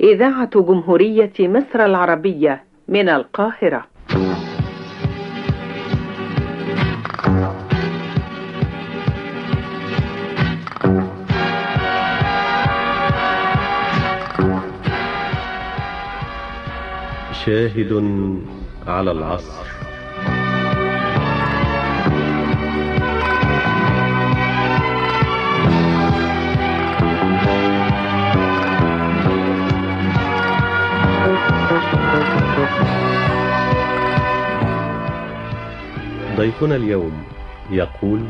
إذاعة جمهورية مصر العربية من القاهرة. شاهد على العصر. ضيفنا اليوم يقول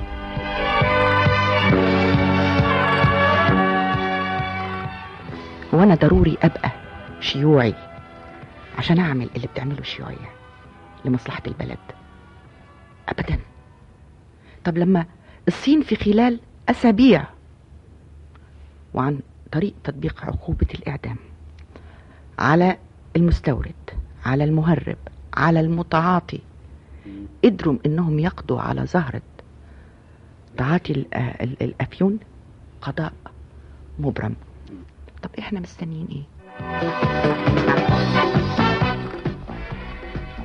وأنا ضروري ابقى شيوعي عشان اعمل اللي بتعمله الشيوعية لمصلحة البلد. ابدا. طب لما الصين في خلال أسابيع وعن طريق تطبيق عقوبة الإعدام على المستورد على المهرب على المتعاطي قدروا انهم يقضوا على زهرة. تعاطي ال- الأفيون قضاء مبرم. طب إحنا مستنيين إيه؟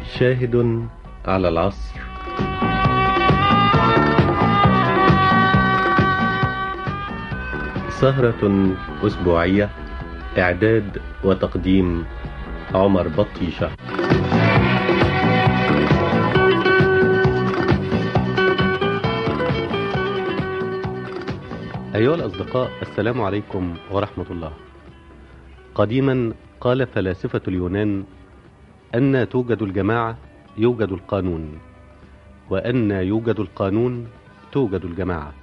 شاهد على العصر. سهرة أسبوعية إعداد وتقديم عمر بطيشة. أيها الأصدقاء السلام عليكم ورحمة الله. قديما قال فلاسفة اليونان أن توجد الجماعة يوجد القانون وأن يوجد القانون توجد الجماعة.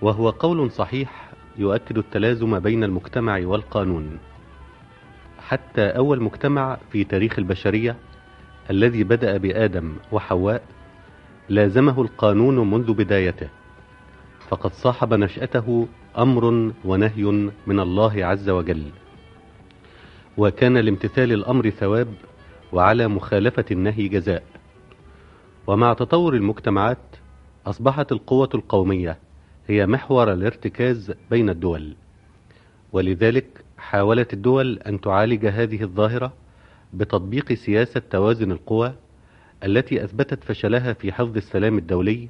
وهو قول صحيح يؤكد التلازم بين المجتمع والقانون. حتى أول مجتمع في تاريخ البشرية الذي بدأ بآدم وحواء لازمه القانون منذ بدايته. فقد صاحب نشأته أمر ونهي من الله عز وجل. وكان لامتثال الأمر ثواب وعلى مخالفة النهي جزاء. ومع تطور المجتمعات أصبحت القوة القومية هي محور الارتكاز بين الدول. ولذلك حاولت الدول أن تعالج هذه الظاهرة بتطبيق سياسة توازن القوى التي أثبتت فشلها في حفظ السلام الدولي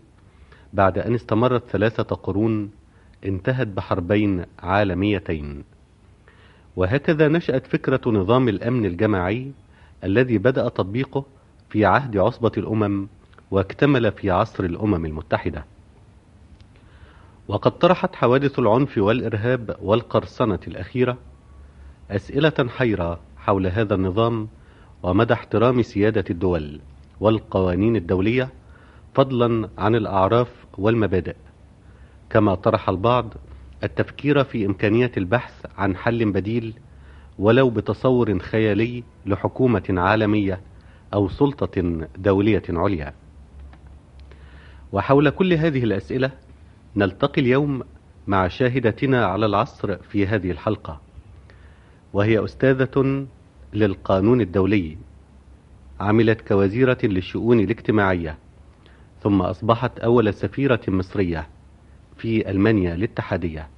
بعد أن استمرت ثلاثة قرون انتهت بحربين عالميتين. وهكذا نشأت فكرة نظام الأمن الجماعي الذي بدأ تطبيقه في عهد عصبة الأمم واكتمل في عصر الأمم المتحدة. وقد طرحت حوادث العنف والإرهاب والقرصنة الأخيرة أسئلة حيرة حول هذا النظام ومدى احترام سيادة الدول والقوانين الدولية فضلا عن الأعراف والمبادئ. كما طرح البعض التفكير في إمكانية البحث عن حل بديل ولو بتصور خيالي لحكومة عالمية أو سلطة دولية عليا. وحول كل هذه الأسئلة نلتقي اليوم مع شاهدتنا على العصر في هذه الحلقة. وهي أستاذة للقانون الدولي عملت كوزيرة للشؤون الاجتماعية. ثم أصبحت أول سفيرة مصرية في ألمانيا الاتحادية.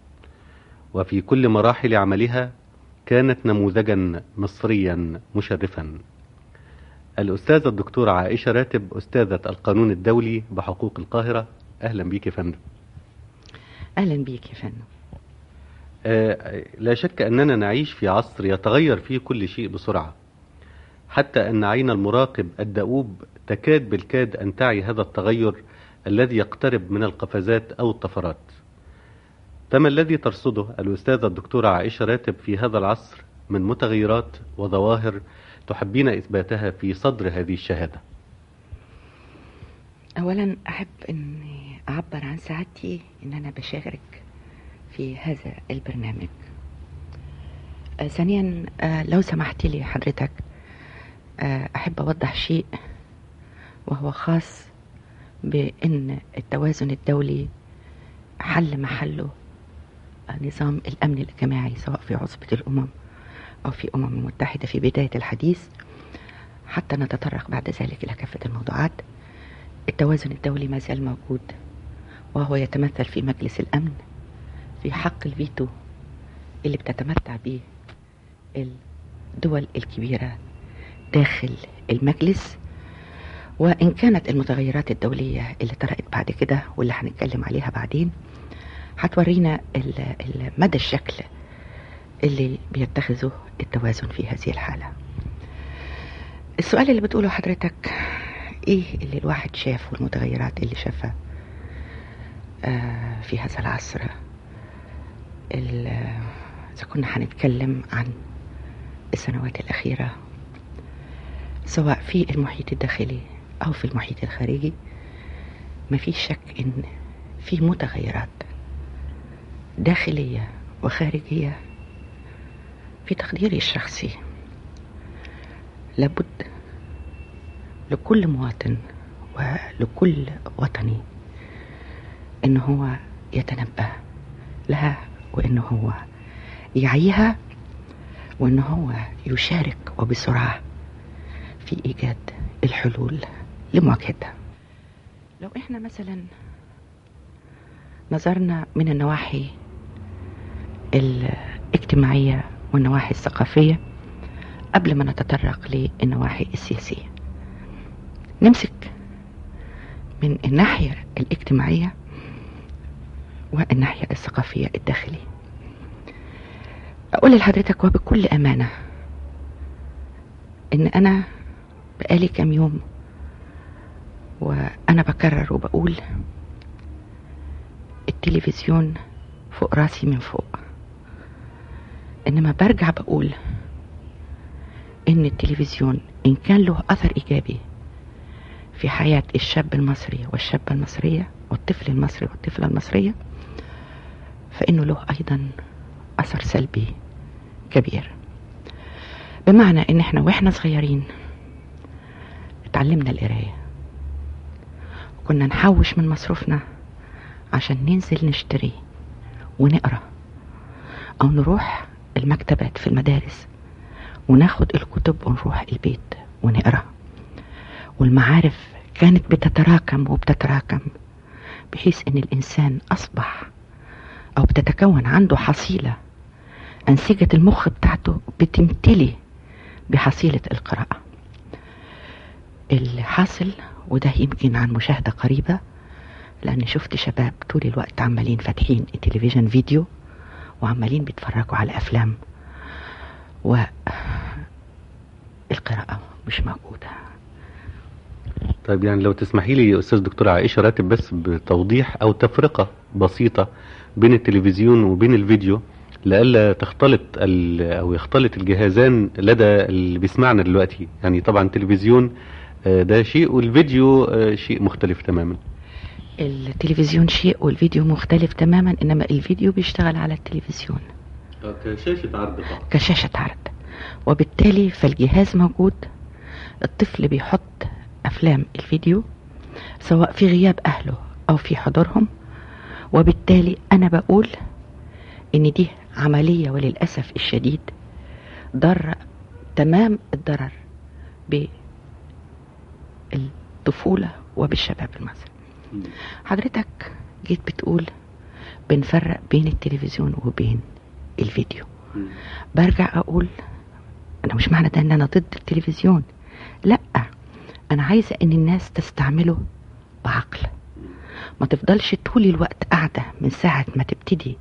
وفي كل مراحل عملها كانت نموذجا مصريا مشرفا. الأستاذة الدكتورة عائشة راتب أستاذة القانون الدولي بحقوق القاهرة. أهلا بيك يا فندم. أهلا بيك يا فندم. آه، لا شك أننا نعيش في عصر يتغير فيه كل شيء بسرعة. حتى أن عين المراقب الدؤوب تكاد بالكاد أن تعي هذا التغير الذي يقترب من القفزات أو الطفرات. فما الذي ترصده الأستاذة الدكتورة عائشة راتب في هذا العصر من متغيرات وظواهر تحبين إثباتها في صدر هذه الشهادة. اولا أحب أني أعبر عن سعادتي إن أنا بشارك في هذا البرنامج. آه، ثانيا آه، لو سمحت لي حضرتك آه، أحب أوضح شيء وهو خاص بأن التوازن الدولي حل محله نظام الأمن الجماعي سواء في عصبة الأمم أو في أمم متحدة في بداية الحديث. حتى نتطرق بعد ذلك إلى كافة الموضوعات. التوازن الدولي ما زال موجود وهو يتمثل في مجلس الأمن في حق الفيتو اللي بتتمتع به الدول الكبيرة داخل المجلس. وإن كانت المتغيرات الدولية اللي طرقت بعد كده واللي هنتكلم عليها بعدين هتورينا مدى الشكل اللي بيتخذه التوازن في هذه الحالة. السؤال اللي بتقوله حضرتك إيه اللي الواحد شافه والمتغيرات اللي شافها آه في هذا العصر؟ ال- إذا كنا هنتكلم عن السنوات الأخيرة سواء في المحيط الداخلي أو في المحيط الخارجي مفيش شك إن في متغيرات داخلية وخارجية في تقديري الشخصي. لابد لكل مواطن ولكل وطني إن هو يتنبه لها وإن هو يعيها وإن هو يشارك وبسرعة في إيجاد الحلول. لمواجهتها. لو إحنا مثلا نظرنا من النواحي الاجتماعية والنواحي الثقافية قبل ما نتطرق للنواحي السياسية. نمسك من الناحية الاجتماعية والناحية الثقافية الداخلية. أقول لحضرتك وبكل أمانة إن أنا بقالي كام يوم وأنا بكرر وبقول التلفزيون فوق راسي من فوق. إنما برجع بقول إن التلفزيون إن كان له أثر إيجابي في حياة الشاب المصري والشابة المصرية والطفل المصري والطفلة المصرية فإنه له أيضا أثر سلبي كبير. بمعنى إن إحنا وإحنا صغيرين اتعلمنا القراية. كنا نحوش من مصروفنا عشان ننزل نشتري ونقرأ أو نروح المكتبات في المدارس وناخد الكتب ونروح البيت ونقرأ. والمعارف كانت بتتراكم وبتتراكم بحيث إن الإنسان أصبح أو بتتكون عنده حصيلة أنسجة المخ بتاعته بتمتلي بحصيلة القراءة. اللي حاصل وده يمكن عن مشاهدة قريبة لأن شفت شباب طول الوقت عمالين فاتحين التلفزيون فيديو وعمالين بيتفرجوا على أفلام والقراءة مش موجودة. طيب يعني لو تسمحي لي يا أستاذ دكتور عائشة راتب بس بتوضيح أو تفرقة بسيطة بين التلفزيون وبين الفيديو لئلا تختلط أو يختلط الجهازان لدى اللي بيسمعنا دلوقتي. يعني طبعا التلفزيون ده شيء والفيديو آه، شيء مختلف تماما. التلفزيون شيء والفيديو مختلف تماما إنما الفيديو بيشتغل على التلفزيون. كشاشة عرض فقط كشاشة عرض. وبالتالي فالجهاز موجود. الطفل بيحط أفلام الفيديو سواء في غياب أهله أو في حضورهم. وبالتالي أنا بقول إن دي عملية وللأسف الشديد ضر تمام الضرر بالطفولة وبالشباب المصري. حضرتك جيت بتقول بنفرق بين التلفزيون وبين الفيديو. برجع أقول أنا مش معنى ده إن أنا ضد التلفزيون. لأ أنا عايزة إن الناس تستعمله بعقل. ما تفضلش طول الوقت قاعدة من ساعة ما تبتدي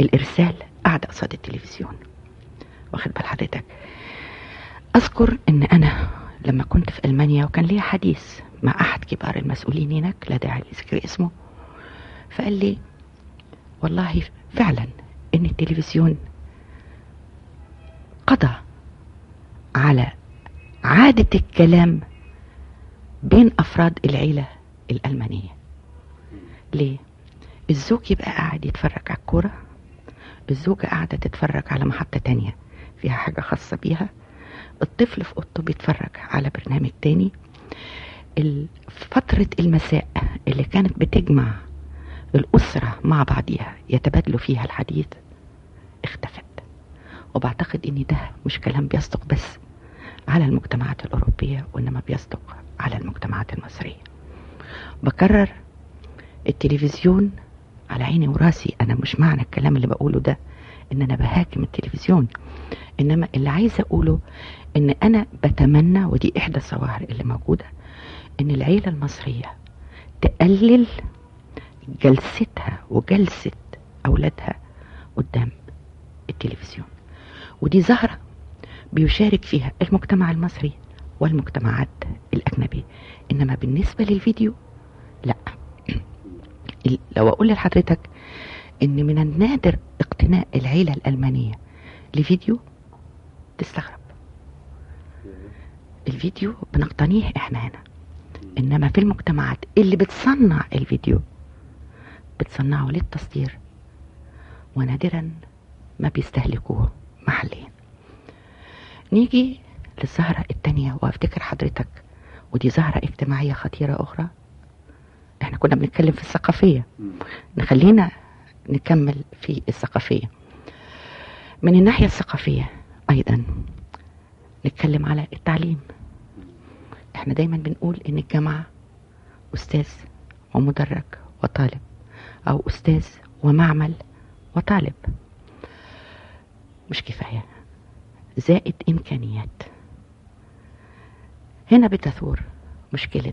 الإرسال قاعدة قصاد التلفزيون. واخد بال حضرتك؟ أذكر إن أنا لما كنت في ألمانيا وكان لي حديث مع أحد كبار المسؤولين هناك لا داعي لذكر اسمه فقال لي والله فعلا إن التلفزيون قضى على عادة الكلام بين أفراد العيلة الألمانية ليه؟ الزوج يبقى قاعد يتفرج على الكورة الزوجة قاعدة تتفرج على محطة تانية فيها حاجة خاصة بيها الطفل في أوضته بيتفرج على برنامج تاني. فترة المساء اللي كانت بتجمع الأسرة مع بعضها يتبادلوا فيها الحديث اختفت. وبعتقد إن ده مش كلام بيصدق بس على المجتمعات الأوروبية وإنما بيصدق على المجتمعات المصرية. بكرر التلفزيون على عيني وراسي. أنا مش معنى الكلام اللي بقوله ده. إن أنا بهاجم التلفزيون. إنما اللي عايزة أقوله إن أنا بتمنى ودي إحدى الظواهر اللي موجودة إن العيلة المصرية تقلل جلستها وجلسة أولادها قدام التلفزيون. ودي ظاهرة بيشارك فيها المجتمع المصري والمجتمعات الأجنبية. إنما بالنسبة للفيديو لا. لو أقول لحضرتك إن من النادر اقتناء العيلة الألمانية. لفيديو تستغرب. الفيديو بنقتنيه إحنا هنا. إنما في المجتمعات اللي بتصنع الفيديو بتصنعه للتصدير ونادرا ما بيستهلكوه محليا. نيجي للزهرة التانية وأفتكر حضرتك ودي زهرة اجتماعية خطيرة أخرى. إحنا كنا بنتكلم في الثقافية. نخلينا نكمل في الثقافية. من الناحية الثقافية أيضا نتكلم على التعليم. إحنا دايما بنقول إن الجامعة أستاذ ومدرج وطالب أو أستاذ ومعمل وطالب. مش كفاية زائد إمكانيات. هنا بتثور مشكلة.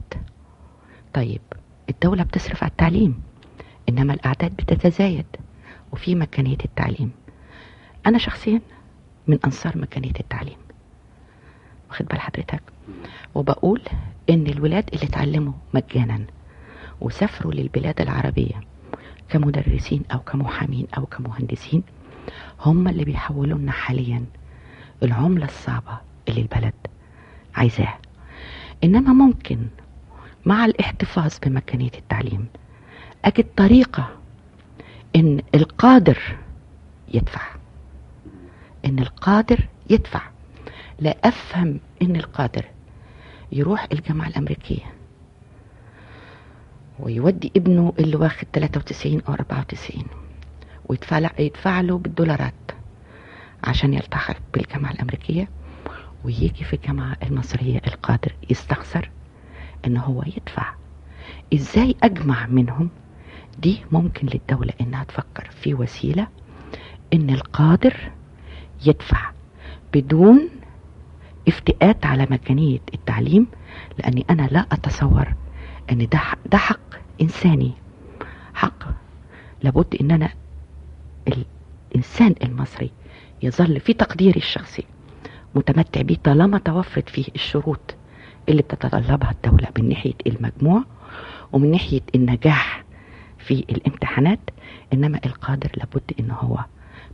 طيب الدولة بتصرف على التعليم. إنما الأعداد بتتزايد وفي مكانية التعليم. أنا شخصيا من أنصار مكانية التعليم. واخد بال حضرتك؟ وبقول إن الولاد اللي اتعلموا مجانا وسافروا للبلاد العربية كمدرسين أو كمحامين أو كمهندسين هم اللي بيحولوا لنا حاليا العملة الصعبة اللي البلد عايزاها. إنما ممكن مع الاحتفاظ بمكانية التعليم أجد طريقة إن القادر يدفع. إن القادر يدفع. لا أفهم إن القادر يروح الجامعة الأمريكية ويودي ابنه اللي واخد 93 أو 94 ويدفع يدفع له بالدولارات عشان يلتحق بالجامعة الأمريكية ويجي في الجامعة المصرية القادر يستخسر إن هو يدفع. إزاي أجمع منهم دي ممكن للدولة إنها تفكر في وسيلة إن القادر يدفع بدون افتئات على مجانية التعليم لأني أنا لا أتصور أن ده ده حق إنساني. حق لابد إن أنا الإنسان المصري يظل في تقديري الشخصي متمتع به طالما توفرت فيه الشروط اللي بتتطلبها الدولة من ناحية المجموع ومن ناحية النجاح في الامتحانات إنما القادر لابد إن هو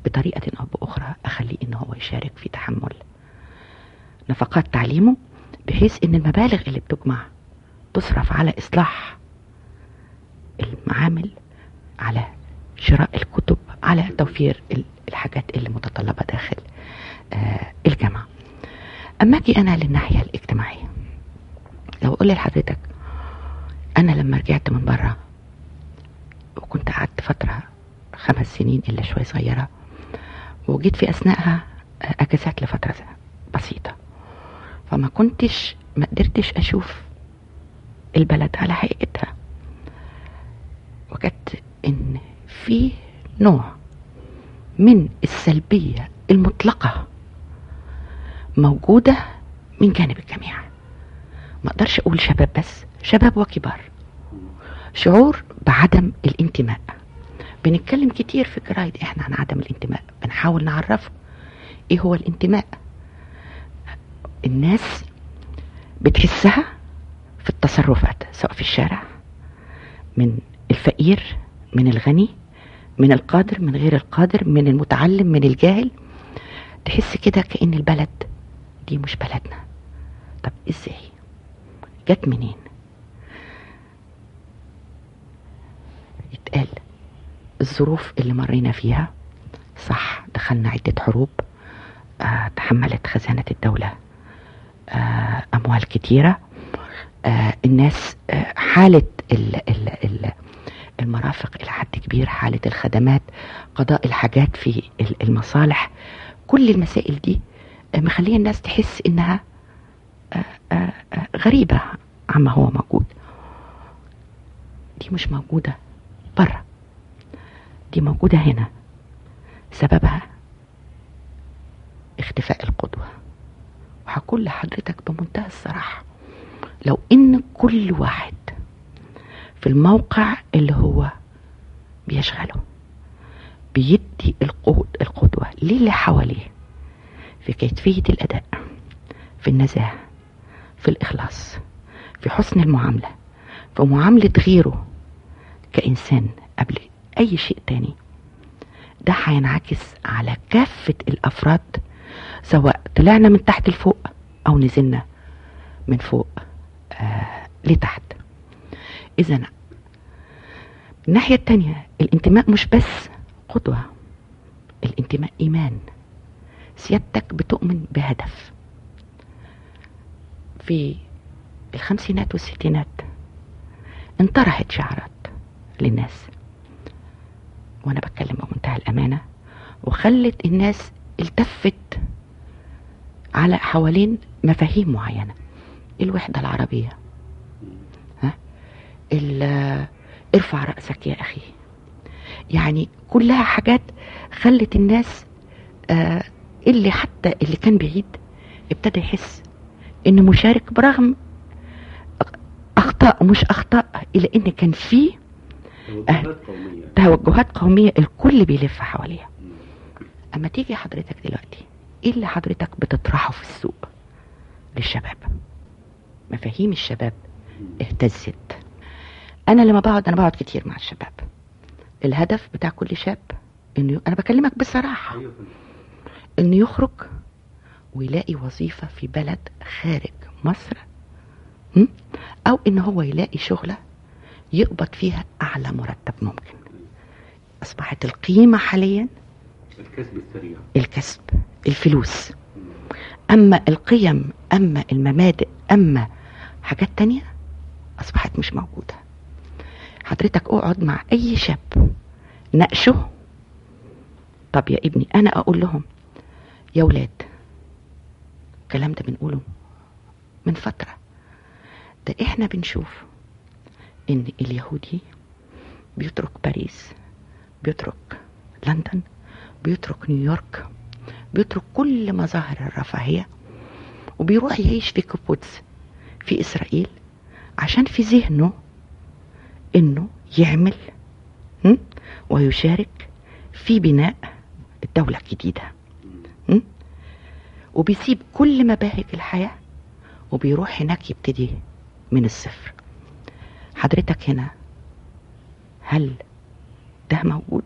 بطريقة أو بأخرى أخليه إن هو يشارك في تحمل. نفقات تعليمه بحيث إن المبالغ اللي بتجمع تصرف على إصلاح المعامل على شراء الكتب على توفير الحاجات اللي متطلبة داخل آه الجامعة. أما أجي أنا للناحية الاجتماعية لو أقول لحضرتك أنا لما رجعت من بره وكنت قعدت فترة خمس سنين إلا شوي صغيرة وجيت في أثناءها أجازات لفترة بسيطة. فما كنتش ما قدرتش أشوف البلد على حقيقتها. وجدت إن في نوع من السلبية المطلقة موجودة من جانب الجميع. ما أقدرش أقول شباب بس شباب وكبار. شعور بعدم الانتماء. بنتكلم كتير في الجرايد إحنا عن عدم الانتماء. بنحاول نعرفه. إيه هو الانتماء؟ الناس بتحسها في التصرفات سواء في الشارع من الفقير من الغني من القادر من غير القادر من المتعلم من الجاهل. تحس كده كأن البلد دي مش بلدنا. طب إزاي؟ جت منين؟ يتقال الظروف اللي مرينا فيها صح دخلنا عدة حروب آه تحملت خزانة الدولة آه أموال كتيرة. آه الناس آه حالة ال ال ال المرافق إلى حد كبير حالة الخدمات قضاء الحاجات في المصالح. كل المسائل دي مخلية الناس تحس إنها غريبة عما هو موجود. دي مش موجودة. برا دي موجودة هنا. سببها اختفاء القدوة. وهقول لحضرتك بمنتهى الصراحة لو إن كل واحد في الموقع اللي هو بيشغله بيدي القدوة للي حواليه في كيفية الأداء في النزاهة في الإخلاص في حسن المعاملة في معاملة غيره كإنسان قبل أي شيء تاني. ده هينعكس على كافة الأفراد سواء طلعنا من تحت لفوق أو نزلنا من فوق آه لتحت. إذا الناحية التانية الانتماء مش بس قدوة الانتماء إيمان. سيادتك بتؤمن بهدف. في الخمسينات والستينات انطرحت شعارات للناس. وأنا بتكلم بمنتهى الأمانة وخلت الناس التفت على حوالين مفاهيم معينة. الوحدة العربية. ها؟ ارفع رأسك يا أخي. يعني كلها حاجات خلت الناس آه اللي حتى اللي كان بعيد ابتدى يحس إنه مشارك برغم أخطاء مش أخطاء إلا إن كان فيه توجهات قومية. توجهات قومية الكل بيلف حواليها. أما تيجي حضرتك دلوقتي إيه اللي حضرتك بتطرحه في السوق؟ للشباب. مفاهيم الشباب اهتزت. أنا لما بقعد أنا بقعد كتير مع الشباب. الهدف بتاع كل شاب إنه أنا بكلمك بصراحة. أيوة. إنه يخرج ويلاقي وظيفة في بلد خارج مصر? أو إن هو يلاقي شغلة يقبض فيها أعلى مرتب ممكن. أصبحت القيمة حاليا الكسب السريع. الكسب الفلوس. أما القيم أما المبادئ أما حاجات تانية أصبحت مش موجودة. حضرتك اقعد مع أي شاب ناقشه. طب يا ابني أنا أقول لهم يا ولاد الكلام ده بنقوله من فترة. ده إحنا بنشوف إن اليهودي بيترك باريس بيترك لندن بيترك نيويورك بيترك كل مظاهر الرفاهية وبيروح يعيش في كيبوتز في إسرائيل عشان في ذهنه إنه يعمل? ويشارك في بناء الدولة الجديدة? وبيسيب كل مباهج الحياة وبيروح هناك يبتدي من الصفر حضرتك هنا. هل ده موجود؟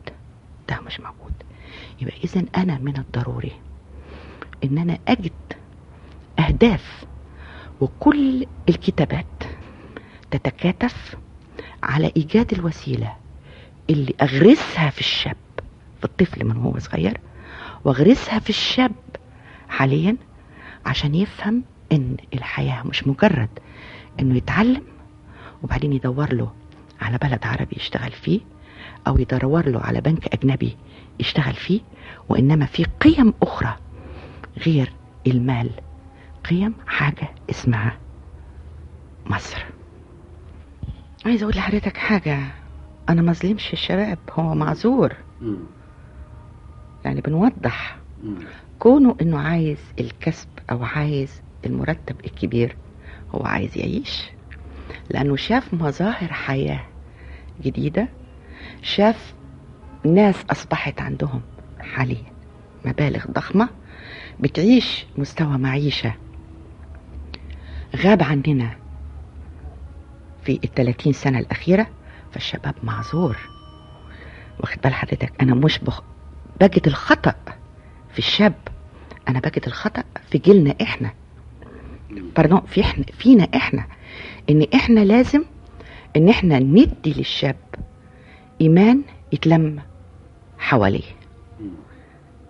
ده مش موجود. يبقى إذا أنا من الضروري إن أنا أجد أهداف وكل الكتابات تتكاتف على إيجاد الوسيلة اللي أغرسها في الشاب في الطفل من هو صغير وأغرسها في الشاب حاليا عشان يفهم إن الحياة مش مجرد إنه يتعلم وبعدين يدور له على بلد عربي يشتغل فيه أو يدور له على بنك أجنبي يشتغل فيه وإنما في قيم أخرى غير المال قيم حاجة اسمها مصر عايز أقول لحضرتك حاجة أنا ما ظلمش الشباب هو معذور. يعني بنوضح. كونه إنه عايز الكسب أو عايز المرتب الكبير هو عايز يعيش لأنه شاف مظاهر حياة جديدة شاف ناس أصبحت عندهم حاليا مبالغ ضخمة بتعيش مستوى معيشة غاب عننا في الثلاثين سنة الأخيرة فالشباب معذور. واخد بال حضرتك أنا مش بخ... بجد الخطأ في الشاب أنا بجد الخطأ في جيلنا إحنا. باردون في إحنا فينا إحنا. إن إحنا لازم إن إحنا ندي للشاب إيمان يتلم حواليه.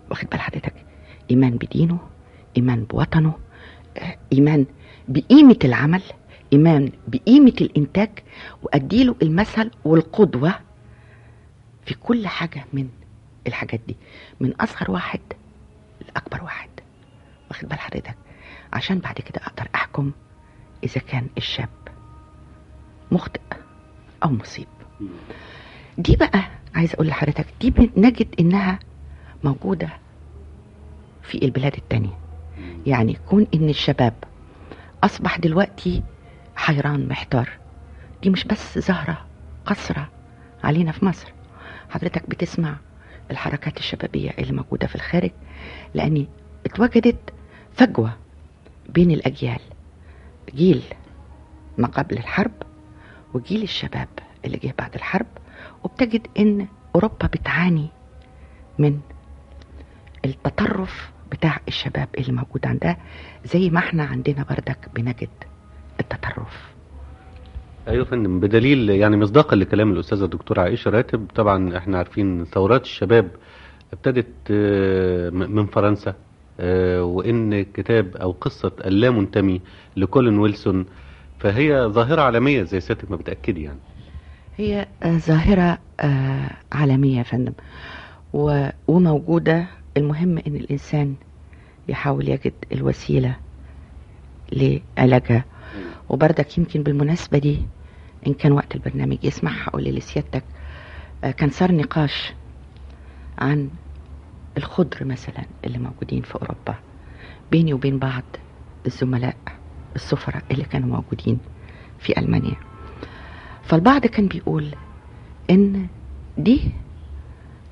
واخد بال حضرتك؟ إيمان بدينه إيمان بوطنه آه، إيمان بقيمة العمل إيمان بقيمة الإنتاج وأديله المثل والقدوة في كل حاجة من الحاجات دي. من أصغر واحد لأكبر واحد. واخد بال حضرتك؟ عشان بعد كده أقدر أحكم إذا كان الشاب مخطئ أو مصيب. دي بقى عايز أقول لحضرتك دي بنجد إنها موجودة في البلاد التانية. يعني كون إن الشباب أصبح دلوقتي حيران محتار دي مش بس ظاهرة قصرة علينا في مصر. حضرتك بتسمع الحركات الشبابية اللي موجودة في الخارج لأن اتوجدت فجوة بين الأجيال. جيل ما قبل الحرب وجيل الشباب اللي جه بعد الحرب وبتجد إن أوروبا بتعاني من التطرف بتاع الشباب اللي موجود عندها زي ما إحنا عندنا بردك بنجد التطرف. أيوه فندم بدليل يعني مصداقا لكلام الأستاذة الدكتورة عائشة راتب طبعا إحنا عارفين ثورات الشباب ابتدت آه، من فرنسا آه، وإن كتاب أو قصة اللا منتمي لكولين ويلسون فهي ظاهرة عالمية زي سيادتك ما بتأكدي يعني. هي ظاهرة آه، عالمية يا فندم. وموجودة. المهم إن الإنسان يحاول يجد الوسيلة لعلاجها. وبردك يمكن بالمناسبة دي إن كان وقت البرنامج يسمح هقول لسيادتك آه، كان صار نقاش عن الخضر مثلا اللي موجودين في أوروبا. بيني وبين بعض الزملاء. السفراء اللي كانوا موجودين في ألمانيا. فالبعض كان بيقول إن دي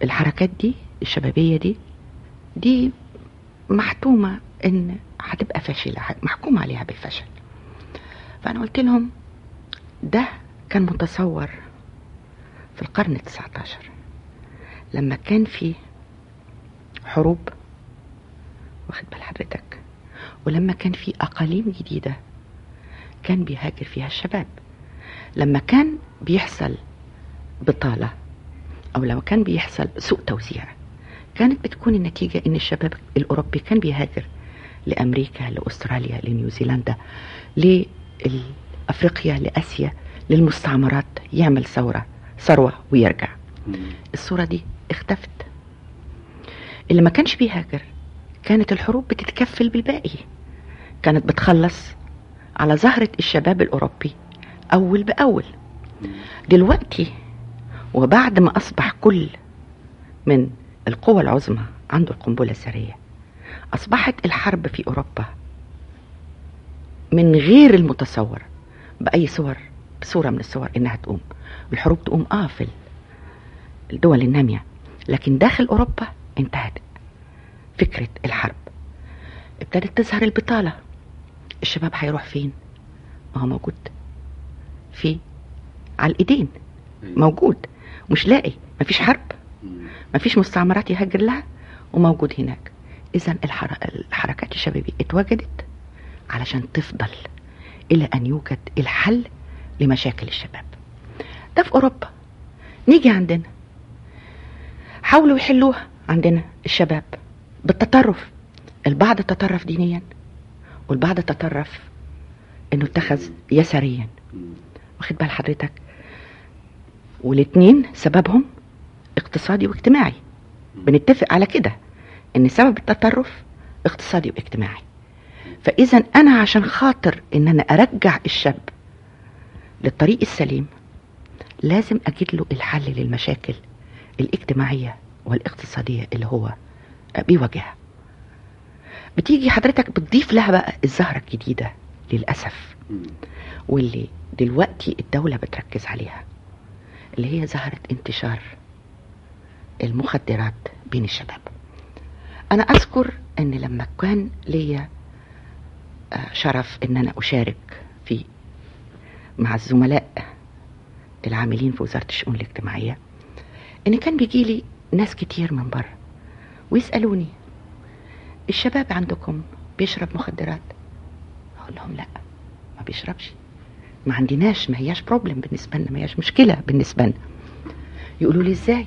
الحركات دي الشبابية دي دي محتومة إن هتبقى فاشلة محكوم عليها بالفشل. فأنا قلت لهم ده كان متصور في القرن التسعة عشر لما كان في حروب. واخد بال حضرتك؟ ولما كان في أقاليم جديدة كان بيهاجر فيها الشباب. لما كان بيحصل بطالة أو لما كان بيحصل سوء توزيع كانت بتكون النتيجة إن الشباب الأوروبي كان بيهاجر لأمريكا لأستراليا لنيوزيلندا لأفريقيا لآسيا للمستعمرات يعمل ثورة ثروة ويرجع. الصورة دي اختفت. اللي ما كانش بيهاجر كانت الحروب بتتكفل بالباقي. كانت بتخلص على زهرة الشباب الأوروبي أول بأول. دلوقتي وبعد ما أصبح كل من القوى العظمى عنده القنبلة الذرية أصبحت الحرب في أوروبا من غير المتصور بأي صور بصورة من الصور إنها تقوم. الحروب تقوم آه في الدول النامية. لكن داخل أوروبا انتهت. فكرة الحرب. ابتدت تظهر البطالة. الشباب هيروح فين؟ ما هو موجود. في على الإيدين. موجود. مش لاقي. مفيش حرب. مفيش مستعمرات يهاجر لها. وموجود هناك. اذا الحر... الحركات الشبابية اتوجدت علشان تفضل إلى أن يوجد الحل لمشاكل الشباب. ده في أوروبا. نيجي عندنا. حاولوا يحلوها عندنا الشباب. بالتطرف. البعض تطرف دينيا والبعض تطرف إنه اتخذ يساريا. واخد بال حضرتك؟ والاتنين سببهم اقتصادي واجتماعي. بنتفق على كده إن سبب التطرف اقتصادي واجتماعي. فاذا أنا عشان خاطر إن أنا أرجع الشاب للطريق السليم لازم أجد له الحل للمشاكل الاجتماعية والاقتصادية اللي هو بيواجهها بتيجي حضرتك بتضيف لها بقى الزهرة الجديدة للأسف. واللي دلوقتي الدولة بتركز عليها اللي هي ظهرت انتشار المخدرات بين الشباب. أنا أذكر أن لما كان ليا آه، شرف أن أنا أشارك في مع الزملاء العاملين في وزارة الشؤون الاجتماعية إن كان بيجي لي ناس كتير من بره. ويسألوني الشباب عندكم بيشرب مخدرات؟ أقول لهم لا ما بيشربش. ما عندناش ما هياش بروبلم بالنسبة لنا ما هياش مشكلة بالنسبة لنا. يقولوا لي إزاي؟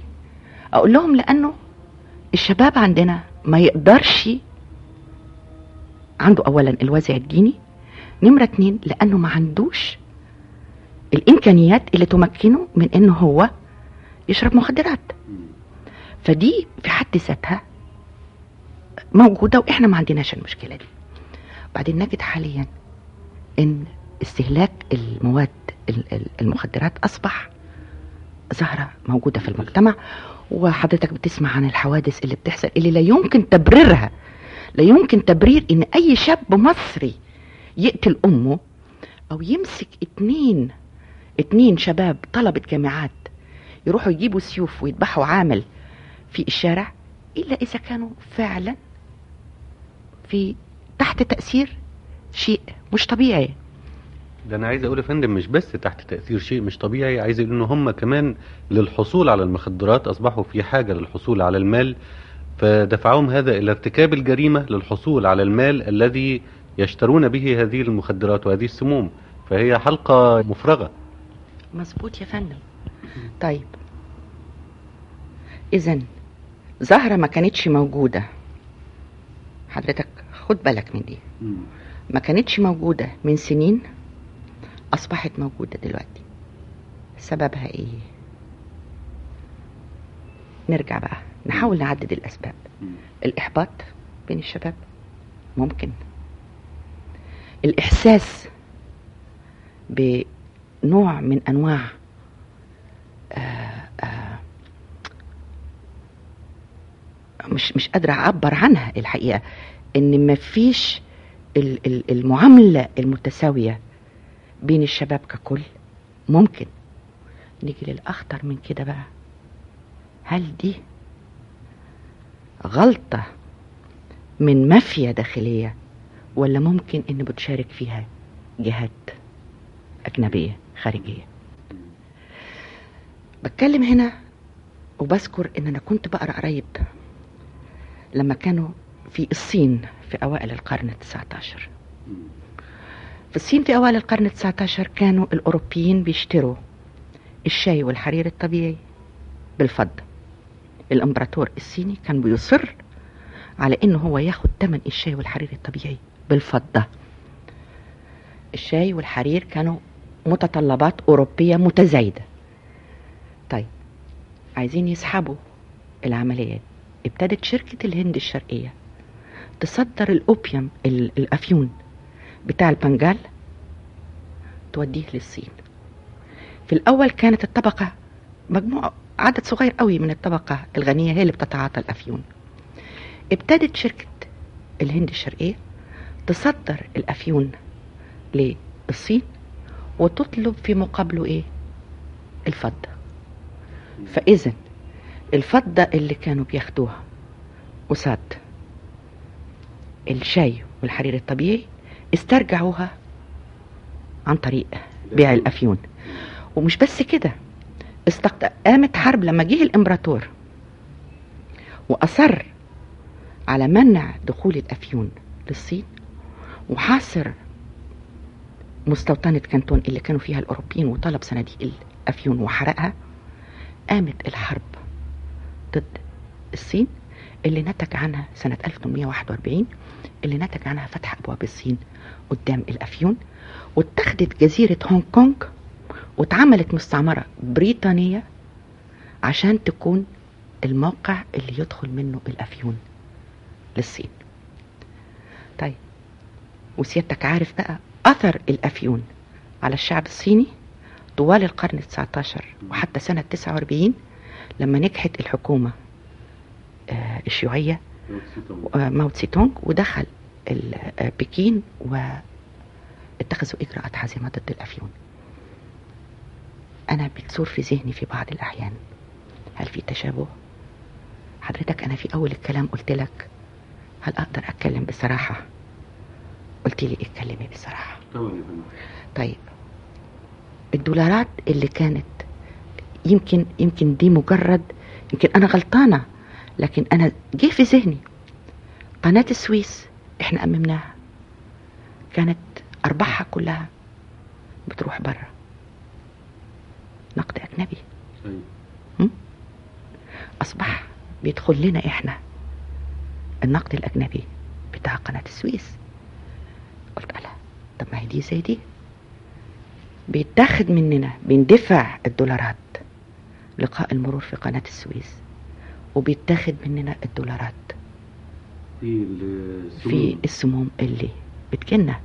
أقول لهم لأنه الشباب عندنا ما يقدرش عنده اولا الوازع الديني نمرة اتنين لأنه ما عندوش الإمكانيات اللي تمكنه من إنه هو يشرب مخدرات. فدي في حد ذاتها موجودة وإحنا ما عندناش المشكلة دي. بعدين نجد حاليا إن استهلاك المواد ال- ال- المخدرات أصبح ظاهرة موجودة في المجتمع وحضرتك بتسمع عن الحوادث اللي بتحصل اللي لا يمكن تبريرها. لا يمكن تبرير إن أي شاب مصري يقتل أمه أو يمسك اتنين اتنين شباب طلبة جامعات يروحوا يجيبوا سيوف ويذبحوا عامل في الشارع إلا إذا كانوا فعلا في تحت تأثير شيء مش طبيعي. ده أنا عايز أقول يا فندم مش بس تحت تأثير شيء مش طبيعي عايز أقول ان هم كمان للحصول على المخدرات أصبحوا في حاجة للحصول على المال فدفعهم هذا إلى ارتكاب الجريمة للحصول على المال الذي يشترون به هذه المخدرات وهذه السموم فهي حلقة مفرغة. مظبوط يا فندم. طيب. اذا زهرة ما كانتش موجودة. حضرتك خد بالك من دي ما كانتش موجودة من سنين أصبحت موجودة دلوقتي. سببها إيه؟ نرجع بقى نحاول نعدد الأسباب. الإحباط بين الشباب ممكن. الإحساس بنوع من أنواع آه، آه، مش مش قادرة أعبر عنها الحقيقة. إن مفيش ال- ال- المعاملة المتساوية بين الشباب ككل. ممكن. نيجي للأخطر من كده بقى. هل دي غلطة من مافيا داخلية ولا ممكن إن بتشارك فيها جهات أجنبية خارجية؟ بتكلم هنا وبذكر إن أنا كنت بقرأ قريب لما كانوا في الصين في أوائل القرن التسعة عشر في الصين في أوائل القرن التسعة عشر كانوا الأوروبيين بيشتروا الشاي والحرير الطبيعي بالفضة. الإمبراطور الصيني كان بيصر على إنه هو ياخد تمن الشاي والحرير الطبيعي بالفضة. الشاي والحرير كانوا متطلبات أوروبية متزايدة. طيب عايزين يسحبوا العملية دي. ابتدت شركة الهند الشرقية تصدر الأوبيوم ال- الأفيون بتاع البنجال توديه للصين. في الأول كانت الطبقة مجموعة عدد صغير قوي من الطبقة الغنية هي اللي بتتعاطى الأفيون. ابتدت شركة الهند الشرقية تصدر الأفيون للصين وتطلب في مقابله إيه؟ الفضة. فإذا الفضة اللي كانوا بياخدوها قصاد الشاي والحرير الطبيعي استرجعوها عن طريق بيع الأفيون. ومش بس كده استقط... قامت حرب لما جه الإمبراطور وأصر على منع دخول الأفيون للصين وحاصر مستوطنة كانتون اللي كانوا فيها الأوروبيين وطلب صناديق الأفيون وحرقها قامت الحرب ضد الصين. اللي نتج عنها سنة 1841 اللي نتج عنها فتح أبواب الصين قدام الأفيون واتخذت جزيرة هونج كونج واتعملت مستعمرة بريطانية عشان تكون الموقع اللي يدخل منه الأفيون للصين. طيب وسيادتك عارف بقى أثر الأفيون على الشعب الصيني طوال القرن التسعة عشر وحتى سنة 49 لما نجحت الحكومة الشيوعية. آه، ماو تسي تونج ودخل ال- آه، بكين واتخذوا إجراءات حازمة ضد الأفيون. أنا بتثور في ذهني في بعض الأحيان. هل في تشابه؟ حضرتك أنا في أول الكلام قلت لك هل أقدر أتكلم بصراحة؟ قلت لي اتكلمي بصراحة. طيب. الدولارات اللي كانت يمكن يمكن دي مجرد يمكن أنا غلطانة. لكن أنا جه في ذهني قناة السويس إحنا أممناها. كانت أرباحها كلها بتروح بره نقد أجنبي. هم؟ أصبح بيدخل لنا إحنا النقد الأجنبي بتاع قناة السويس. قلت لا طب ما هي دي زي دي. بيتاخد مننا بندفع الدولارات لقاء المرور في قناة السويس. وبيتاخد مننا الدولارات. في السموم. اللي بتجينا.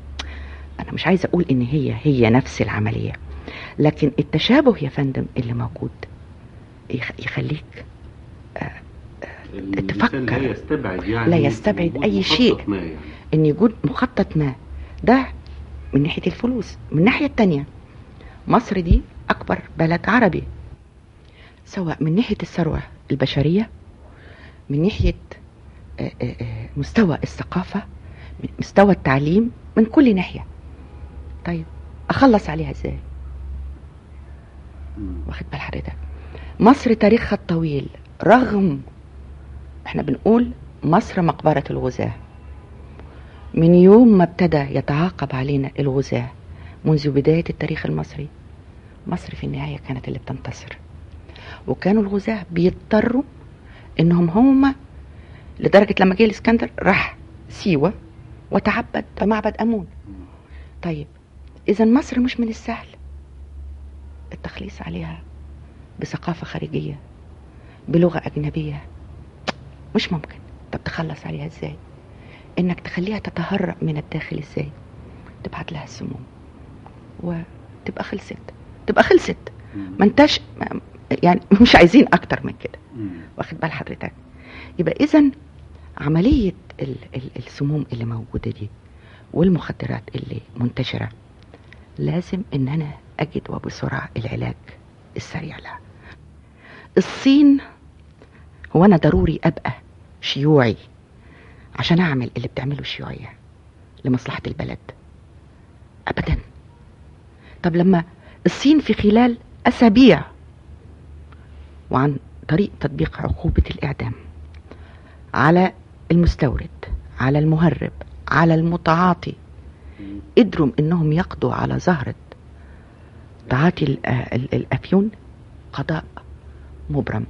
أنا مش عايزة أقول إن هي هي نفس العملية. لكن التشابه يا فندم اللي موجود يخ- يخليك آه، آه، اللسان لا تفكر يستبعد يعني لا يستبعد مخطط شيء. يعني. إن يوجد مخطط ما. ده من ناحية الفلوس. من الناحيه التانية مصر دي أكبر بلد عربي. سواء من ناحية الثروة البشرية من ناحية آه، آه، آه، مستوى الثقافة مستوى التعليم من كل ناحية. طيب أخلص عليها إزاي. واخد بال حضرتك. مصر تاريخها الطويل رغم إحنا بنقول مصر مقبرة الغزاة من يوم ما ابتدى يتعاقب علينا الغزاة منذ بداية التاريخ المصري مصر في النهاية كانت اللي بتنتصر. وكانوا الغزاة بيضطروا إنهم هم لدرجة لما جه الإسكندر راح سيوة وتعبد في معبد أمون. طيب إذا مصر مش من السهل. التخليص عليها بثقافة خارجية بلغة أجنبية. مش ممكن. طب تخلص عليها إزاي؟ إنك تخليها تتهرأ من الداخل إزاي؟ تبعت لها السموم وتبقى خلصت. تبقى خلصت. ما انتش يعني مش عايزين أكتر من كده. واخد بال حضرتك؟ يبقى اذا عملية ال ال السموم اللي موجودة دي والمخدرات اللي منتشرة لازم إن أنا أجد وبسرعة العلاج السريع لها. الصين هو أنا ضروري أبقى شيوعي عشان أعمل اللي بتعمله الشيوعية لمصلحة البلد. ابدا. طب لما الصين في خلال أسابيع وعن طريق تطبيق عقوبة الإعدام. على المستورد على المهرب على المتعاطي. قدروا إنهم يقضوا على زهرة تعاطي ال- ال- الأفيون قضاء مبرم.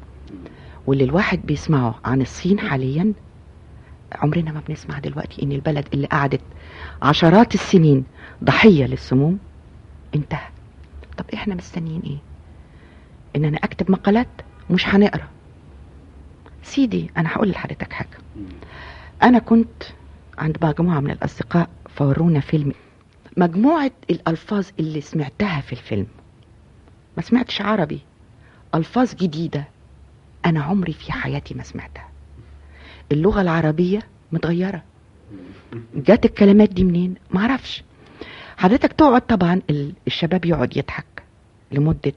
واللي الواحد بيسمعه عن الصين حاليا عمرنا ما بنسمع دلوقتي إن البلد اللي قعدت عشرات السنين ضحية للسموم انتهى. طب إحنا مستنيين إيه؟ إن أنا أكتب مقالات مش هنقرأ. سيدي أنا هقول لحضرتك حاجة. أنا كنت عند مجموعة من الأصدقاء فورونا فيلم. مجموعة الألفاظ اللي سمعتها في الفيلم. ما سمعتش عربي. ألفاظ جديدة أنا عمري في حياتي ما سمعتها. اللغة العربية متغيرة. جات الكلمات دي منين؟ معرفش حضرتك تقعد طبعا ال- الشباب يقعد يضحك لمدة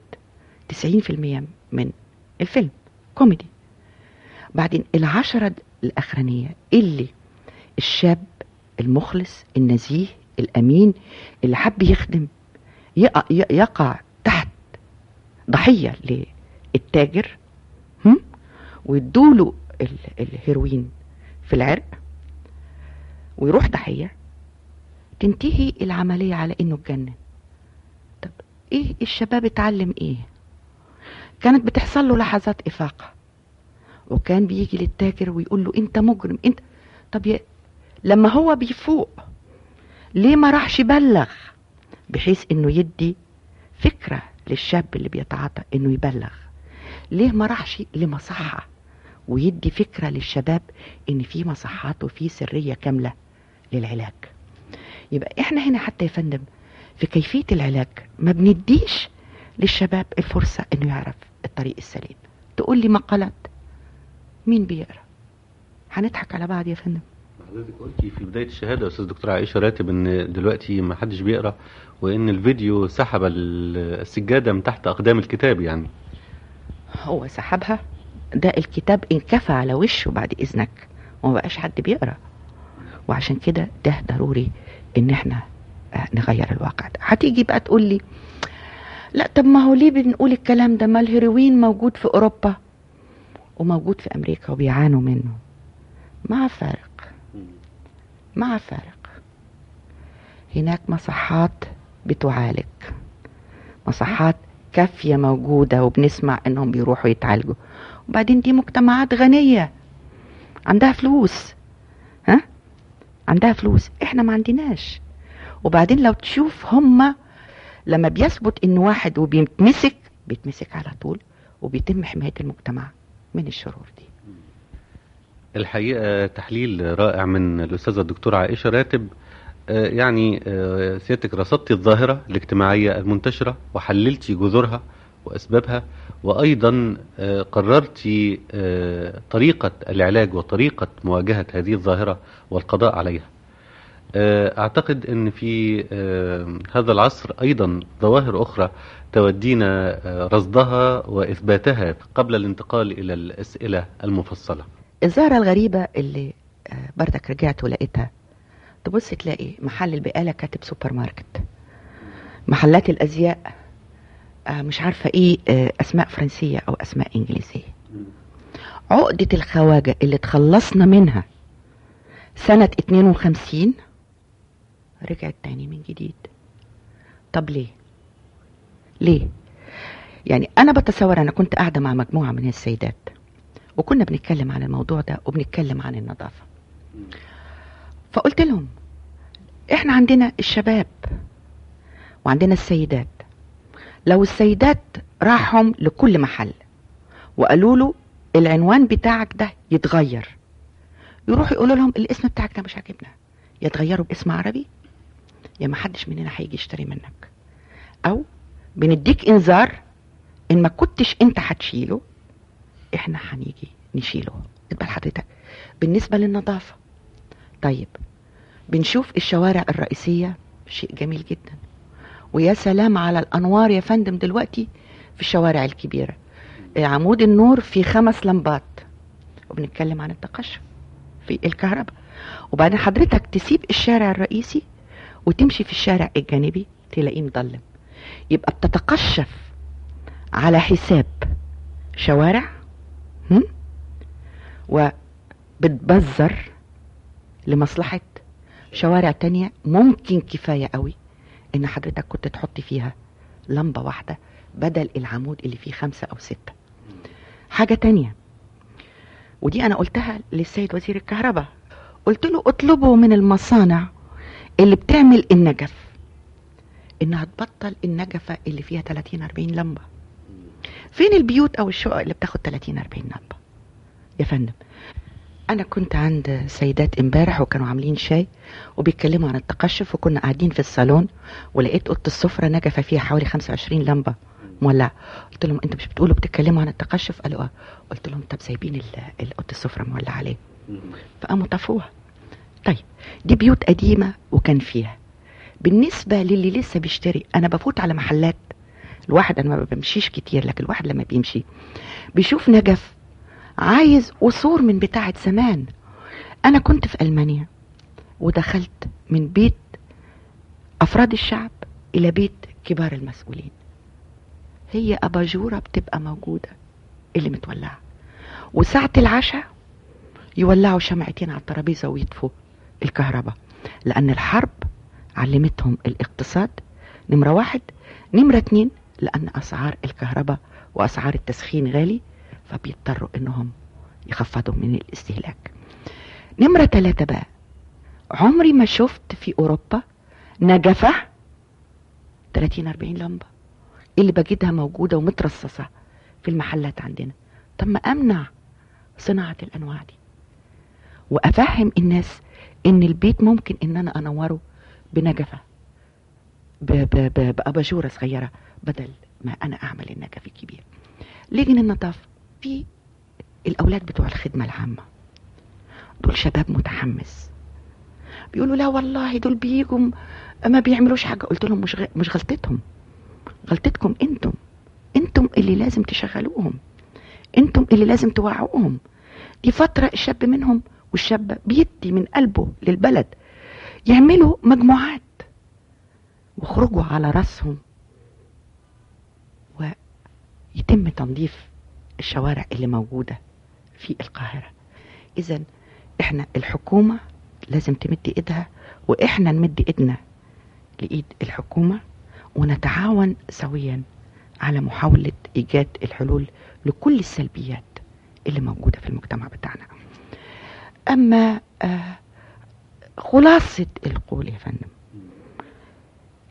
90% من الفيلم كوميدي. بعدين العشرة الأخرانية اللي الشاب المخلص النزيه الأمين اللي حب يخدم يقع, تحت ضحية للتاجر؟ ويدوله ال- الهيروين في العرق ويروح ضحية تنتهي العملية على إنه اتجنن طب إيه الشباب اتعلم إيه؟ كانت بتحصل له لحظات إفاقة. وكان بيجي للتاجر ويقول له أنت مجرم أنت طب يا... لما هو بيفوق ليه ما راحش يبلغ؟ بحيث إنه يدي فكرة للشاب اللي بيتعاطى إنه يبلغ. ليه ما راحش لمصحة ويدي فكرة للشباب إن في مصحات وفي سرية كاملة للعلاج؟ يبقى إحنا هنا حتى يا فندم في كيفية العلاج ما بنديش للشباب الفرصة إنه يعرف. الطريق السليم. تقول لي مقالات. مين بيقرأ؟ هنضحك على بعض يا فندم. حضرتك قلتي في بداية الشهادة يا أستاذ دكتورة عائشة راتب إن دلوقتي ما حدش بيقرأ وإن الفيديو سحب ال- السجادة من تحت أقدام الكتاب يعني. هو سحبها؟ ده الكتاب انكفى على وشه بعد إذنك. وما بقاش حد بيقرأ. وعشان كده ده ضروري إن إحنا آه، نغير الواقع ده. هتيجي بقى تقول لي لا طب ما هو ليه بنقول الكلام ده؟ ما الهيروين موجود في أوروبا وموجود في أمريكا وبيعانوا منه. مع فارق. مع فارق. هناك مصحات بتعالج. مصحات كافية موجودة وبنسمع إنهم بيروحوا يتعالجوا. وبعدين دي مجتمعات غنية. عندها فلوس. ها؟ عندها فلوس. إحنا ما عندناش. وبعدين لو تشوف هما لما بيثبت إن واحد وبيتمسك بيتمسك على طول وبيتم حماية المجتمع من الشرور دي. الحقيقة تحليل رائع من الأستاذة الدكتورة عائشة راتب. آه، يعني آه، سيادتك رصدتي الظاهرة الاجتماعية المنتشرة وحللتي جذورها وأسبابها وأيضا آه، قررت آه، طريقة العلاج وطريقة مواجهة هذه الظاهرة والقضاء عليها. آه، أعتقد أن في آه، هذا العصر أيضا ظواهر أخرى تودينا آه، رصدها وإثباتها قبل الانتقال إلى الأسئلة المفصلة. الزهرة الغريبة اللي بردك رجعت ولقيتها تبص تلاقي محل البقالة كاتب سوبر ماركت محلات الأزياء آه، مش عارفة إيه أسماء فرنسية أو أسماء إنجليزية. عقدة الخواجة اللي تخلصنا منها سنة 52 رجعت تاني من جديد. طب ليه؟ ليه؟ يعني أنا بتصور أنا كنت قاعدة مع مجموعة من السيدات وكنا بنتكلم عن الموضوع ده وبنتكلم عن النظافة. فقلت لهم إحنا عندنا الشباب وعندنا السيدات. لو السيدات راحهم لكل محل وقالوا له العنوان بتاعك ده يتغير يروحوا يقولوا لهم الاسم بتاعك ده مش عاجبنا يا تغيره باسم عربي يا ما حدش مننا هيجي يشتري منك. أو بنديك إنذار إن ما كنتش أنت هتشيله إحنا هنيجي نشيله. تبقى حضرتك. بالنسبة للنظافة. طيب بنشوف الشوارع الرئيسية. شيء جميل جدا. ويا سلام على الأنوار يا فندم دلوقتي في الشوارع الكبيرة. عمود النور في خمس لمبات. وبنتكلم عن التقشف في الكهرباء. وبعدين حضرتك تسيب الشارع الرئيسي وتمشي في الشارع الجانبي تلاقيه مظلم. يبقى بتتقشف على حساب شوارع؟ وبتبذر لمصلحة شوارع تانية. ممكن كفاية قوي إن حضرتك كنت تحط فيها لمبة واحدة بدل العمود اللي فيه خمسة أو ستة. حاجة تانية ودي أنا قلتها للسيد وزير الكهرباء. قلت له اطلبوا من المصانع اللي بتعمل النجف. انها تبطل النجفة اللي فيها 30 40 لمبة. فين البيوت أو الشقق اللي بتاخد 30 40 لمبة؟ يا فندم أنا كنت عند سيدات إمبارح وكانوا عاملين شاي وبيتكلموا عن التقشف وكنا قاعدين في الصالون ولقيت أوضة السفرة نجفة فيها حوالي 25 لمبة. مولعه قلت لهم أنتوا مش بتقولوا بتتكلموا عن التقشف؟ قالوا آه. قلت لهم طب سايبين أوضة السفرة مولعة ليه؟ فقاموا طفوها. طيب دي بيوت قديمة وكان فيها. بالنسبة للي لسه بيشتري أنا بفوت على محلات. الواحد أنا ما بمشيش كتير لكن الواحد لما بيمشي بيشوف نجف عايز قصور من بتاعة زمان. أنا كنت في ألمانيا ودخلت من بيت أفراد الشعب إلى بيت كبار المسؤولين. هي أباجورة بتبقى موجودة اللي متولعة. وساعة العشاء يولعوا شمعتين على الترابيزة ويطفوا. الكهرباء لأن الحرب علمتهم الاقتصاد. نمرة واحد. نمرة اتنين لأن أسعار الكهرباء وأسعار التسخين غالي فبيضطروا إنهم يخفضوا من الاستهلاك. نمرة ثلاثة بقى. عمري ما شفت في أوروبا نجفة 30 40 لمبة. اللي بجدها موجودة ومترصصة في المحلات عندنا؟ طب ما أمنع صناعة الأنواع دي. وأفهم الناس إن البيت ممكن إن أنا أنوره بنجفة ب- ب- ب- بأباجورة صغيرة بدل ما أنا أعمل النجف الكبير لجن النظافة في الأولاد بتوع الخدمة العامة. دول شباب متحمس. بيقولوا لا والله دول بيجوا ما بيعملوش حاجة. قلت لهم مش. مش غلطتهم. غلطتكم أنتم. أنتم اللي لازم تشغلوهم. أنتم اللي لازم توعوهم. دي فترة الشاب منهم والشابة بيدي من قلبه للبلد يعملوا مجموعات وخرجوا على راسهم ويتم تنظيف الشوارع اللي موجودة في القاهرة. إذا إحنا الحكومة لازم تمد إيدها وإحنا نمد إيدنا لإيد الحكومة ونتعاون سويا على محاولة إيجاد الحلول لكل السلبيات اللي موجودة في المجتمع بتاعنا. أما آه خلاصة القول يا فندم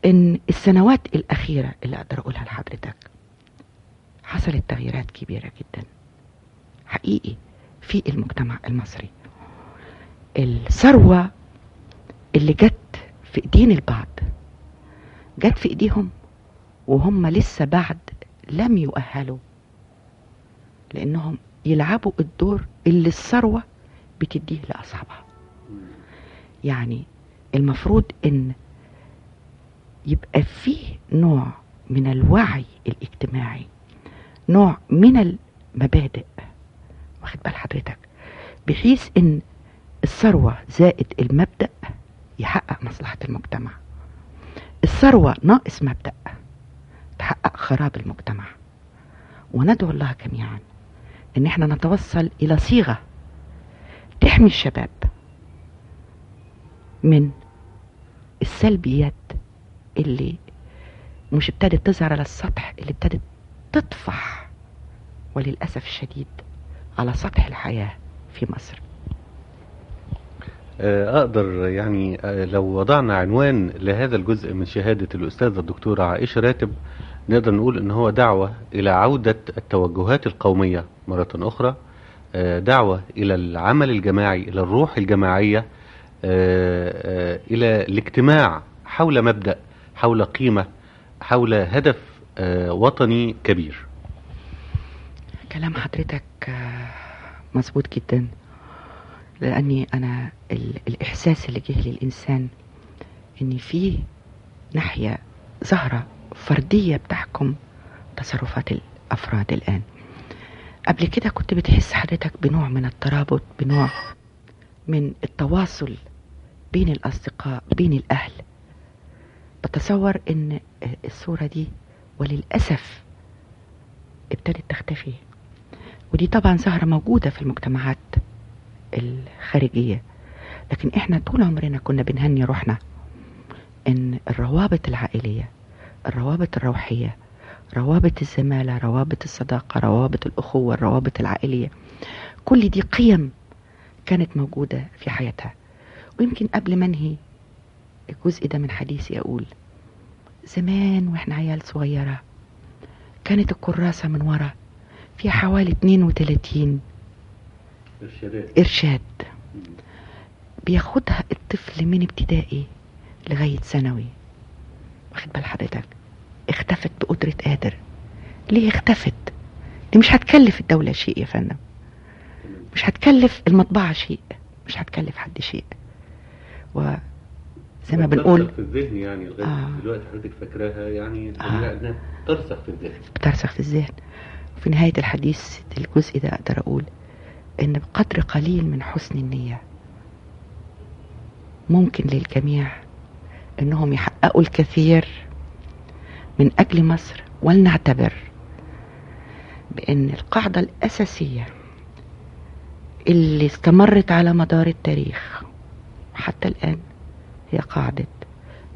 إن السنوات الأخيرة اللي أقدر أقولها لحضرتك حصلت تغييرات كبيرة جدا. حقيقي في المجتمع المصري. الثروة اللي جت في إيدين البعض جت في إيديهم وهم لسه بعد لم يؤهلوا لأنهم يلعبوا الدور اللي الثروة بتديه لأصحابها. يعني المفروض إن يبقى فيه نوع من الوعي الاجتماعي نوع من المبادئ. واخد بال حضرتك؟ بحيث إن الثروة زائد المبدأ يحقق مصلحة المجتمع. الثروة ناقص مبدأ تحقق خراب المجتمع. وندعو الله جميعا إن إحنا نتوصل إلى صيغة تحمي الشباب من السلبيات اللي مش ابتدت تظهر على السطح اللي ابتدت تطفح وللأسف الشديد على سطح الحياة في مصر. آه، أقدر يعني آه، لو وضعنا عنوان لهذا الجزء من شهادة الأستاذة الدكتورة عائشة راتب نقدر نقول إن هو دعوة إلى عودة التوجهات القومية مرة أخرى دعوة إلى العمل الجماعي إلى الروح الجماعية إلى الاجتماع حول مبدأ حول قيمة حول هدف وطني كبير. كلام حضرتك مظبوط جدا لأني أنا الإحساس اللي جه للإنسان إن في ناحية ظاهرة فردية بتحكم تصرفات الأفراد الآن. قبل كده كنت بتحس حضرتك بنوع من الترابط بنوع من التواصل بين الأصدقاء بين الأهل. بتصور إن الصورة دي وللأسف ابتدت تختفي. ودي طبعا ظاهره موجودة في المجتمعات الخارجية. لكن إحنا طول عمرنا كنا بنهني روحنا إن الروابط العائلية الروابط الروحية روابط الزمالة روابط الصداقة روابط الأخوة الروابط العائلية. كل دي قيم كانت موجودة في حياتها. ويمكن قبل ما انهي الجزء ده من حديثي أقول زمان وإحنا عيال صغيرة كانت الكراسة من ورا في حوالي 32 إرشادات. إرشاد. بياخدها الطفل من ابتدائي لغاية ثانوي. واخد بال حضرتك؟ اختفت بقدرة قادر. ليه اختفت؟ دي مش هتكلف الدولة شيء يا فندم. مش هتكلف المطبعة شيء. مش هتكلف حد شيء. و زي ما بنقول في الذهن يعني لغاية آه. دلوقتي حضرتك فاكراها يعني آه. إنها ترسخ في الذهن. بترسخ في الذهن. وفي نهاية الحديث الجزء ده أقدر أقول إن بقدر قليل من حسن النية ممكن للجميع إنهم يحققوا الكثير من أجل مصر ولنعتبر بأن القاعدة الأساسية اللي استمرت على مدار التاريخ وحتى الآن هي قاعدة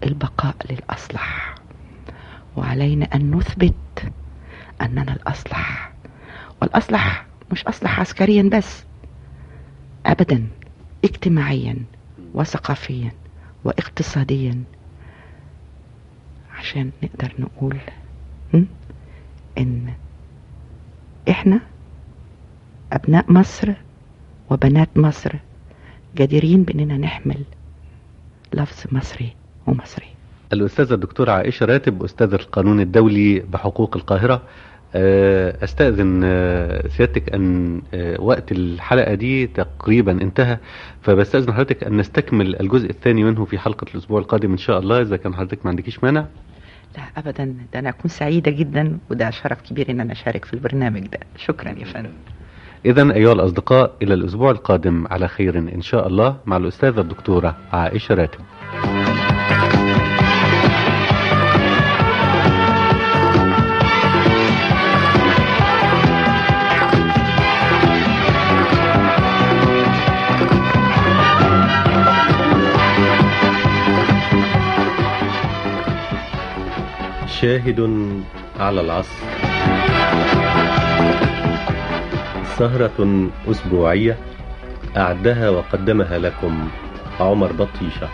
البقاء للأصلح. وعلينا أن نثبت أننا الأصلح. والأصلح مش أصلح عسكريا بس أبدا اجتماعيا وثقافيا واقتصاديا عشان نقدر نقول إن إحنا أبناء مصر وبنات مصر جديرين بإننا نحمل لفظ مصري ومصري. الأستاذة الدكتورة عائشة راتب أستاذ القانون الدولي بحقوق القاهرة. أستأذن آه، سيادتك أن آه، وقت الحلقة دي تقريبا انتهى فبستأذن حضرتك أن نستكمل الجزء الثاني منه في حلقة الأسبوع القادم إن شاء الله. إذا كان حضرتك ما عندكيش مانع. لا ابدا. ده أنا أكون سعيدة جدا وده شرف كبير إن أنا أشارك في البرنامج ده. شكرا يا فندم. اذا أيها الأصدقاء إلى الأسبوع القادم على خير إن شاء الله. مع الأستاذة الدكتورة عائشة راتب. شاهد على العصر. سهرة أسبوعية أعدها وقدمها لكم عمر بطيشة.